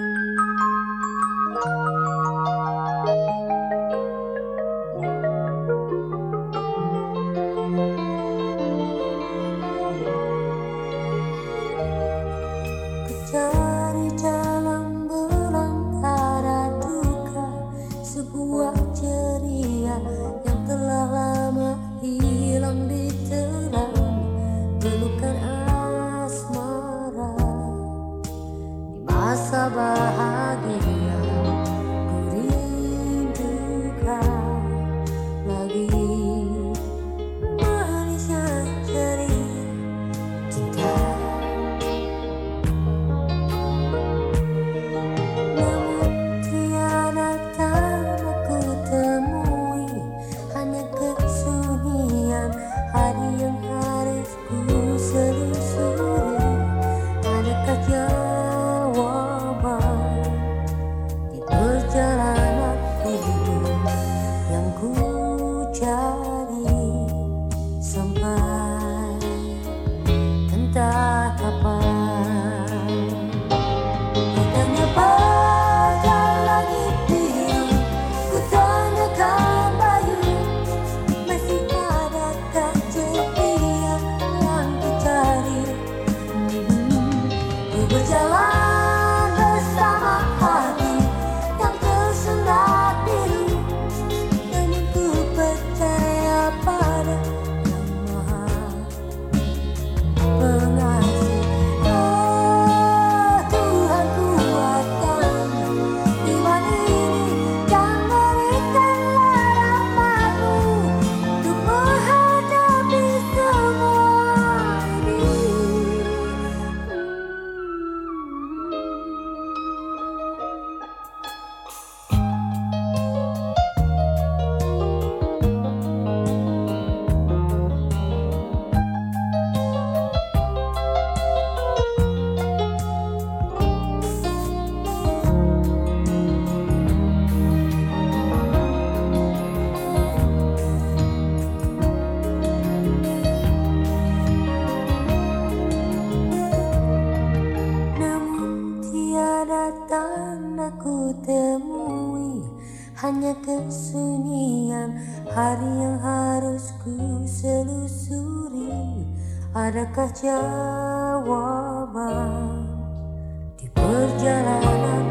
MUZIEK sabah. hanya kesunyian hari yang harus ku selusuri adakah jawaban di perjalanan